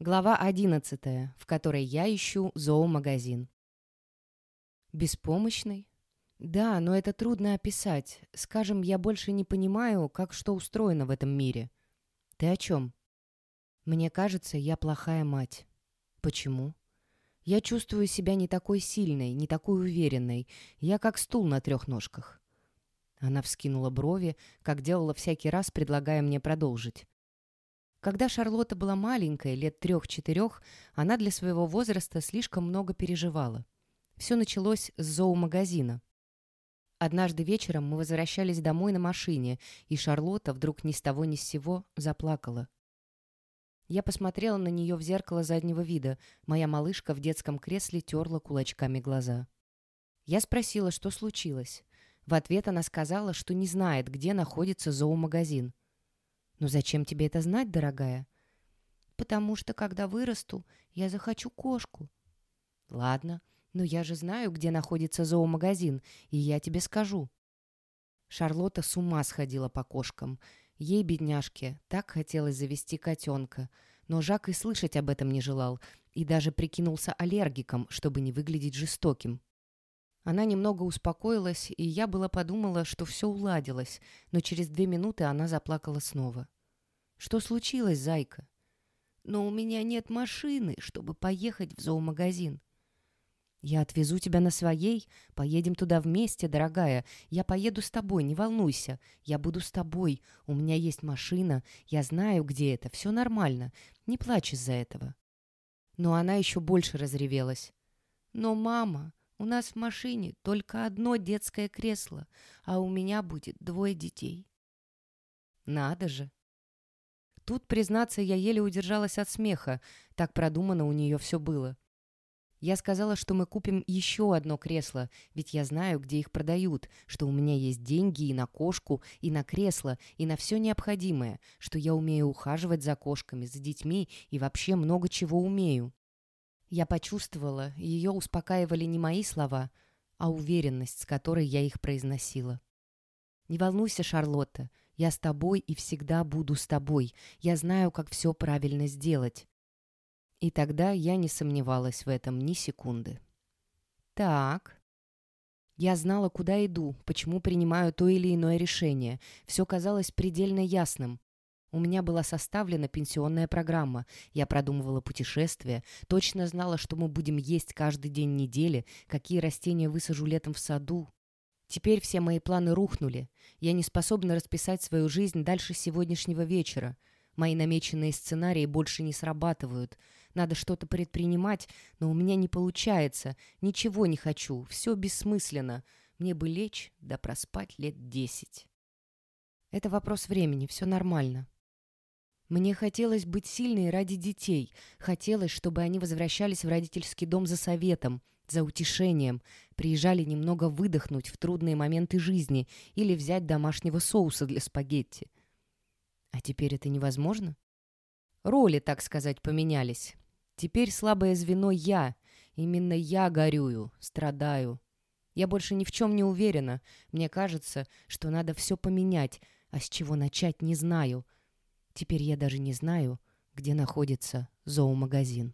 Глава 11, в которой я ищу зоомагазин. Беспомощный? Да, но это трудно описать. Скажем, я больше не понимаю, как что устроено в этом мире. Ты о чем? Мне кажется, я плохая мать. Почему? Я чувствую себя не такой сильной, не такой уверенной. Я как стул на трех ножках. Она вскинула брови, как делала всякий раз, предлагая мне продолжить. Когда Шарлотта была маленькой, лет трех-четырех, она для своего возраста слишком много переживала. Все началось с зоомагазина. Однажды вечером мы возвращались домой на машине, и Шарлотта вдруг ни с того ни с сего заплакала. Я посмотрела на нее в зеркало заднего вида. Моя малышка в детском кресле терла кулачками глаза. Я спросила, что случилось. В ответ она сказала, что не знает, где находится зоомагазин. «Но зачем тебе это знать, дорогая?» «Потому что, когда вырасту, я захочу кошку». «Ладно, но я же знаю, где находится зоомагазин, и я тебе скажу». Шарлотта с ума сходила по кошкам. Ей, бедняжке, так хотелось завести котенка. Но Жак и слышать об этом не желал, и даже прикинулся аллергиком, чтобы не выглядеть жестоким. Она немного успокоилась, и я была подумала, что все уладилось, но через две минуты она заплакала снова. «Что случилось, зайка?» «Но у меня нет машины, чтобы поехать в зоомагазин». «Я отвезу тебя на своей. Поедем туда вместе, дорогая. Я поеду с тобой, не волнуйся. Я буду с тобой. У меня есть машина. Я знаю, где это. Все нормально. Не плачь из-за этого». Но она еще больше разревелась. «Но, мама, у нас в машине только одно детское кресло, а у меня будет двое детей. Надо же. Тут, признаться, я еле удержалась от смеха. Так продумано у нее все было. Я сказала, что мы купим еще одно кресло, ведь я знаю, где их продают, что у меня есть деньги и на кошку, и на кресло, и на все необходимое, что я умею ухаживать за кошками, за детьми и вообще много чего умею. Я почувствовала, ее успокаивали не мои слова, а уверенность, с которой я их произносила. «Не волнуйся, Шарлотта, я с тобой и всегда буду с тобой. Я знаю, как все правильно сделать». И тогда я не сомневалась в этом ни секунды. «Так». Я знала, куда иду, почему принимаю то или иное решение. Все казалось предельно ясным. У меня была составлена пенсионная программа. Я продумывала путешествия, точно знала, что мы будем есть каждый день недели, какие растения высажу летом в саду. Теперь все мои планы рухнули. Я не способна расписать свою жизнь дальше сегодняшнего вечера. Мои намеченные сценарии больше не срабатывают. Надо что-то предпринимать, но у меня не получается. Ничего не хочу, все бессмысленно. Мне бы лечь да проспать лет десять. Это вопрос времени, все нормально. Мне хотелось быть сильной ради детей. Хотелось, чтобы они возвращались в родительский дом за советом, за утешением, приезжали немного выдохнуть в трудные моменты жизни или взять домашнего соуса для спагетти. А теперь это невозможно? Роли, так сказать, поменялись. Теперь слабое звено я. Именно я горюю, страдаю. Я больше ни в чем не уверена. Мне кажется, что надо все поменять, а с чего начать не знаю — Теперь я даже не знаю, где находится зоомагазин.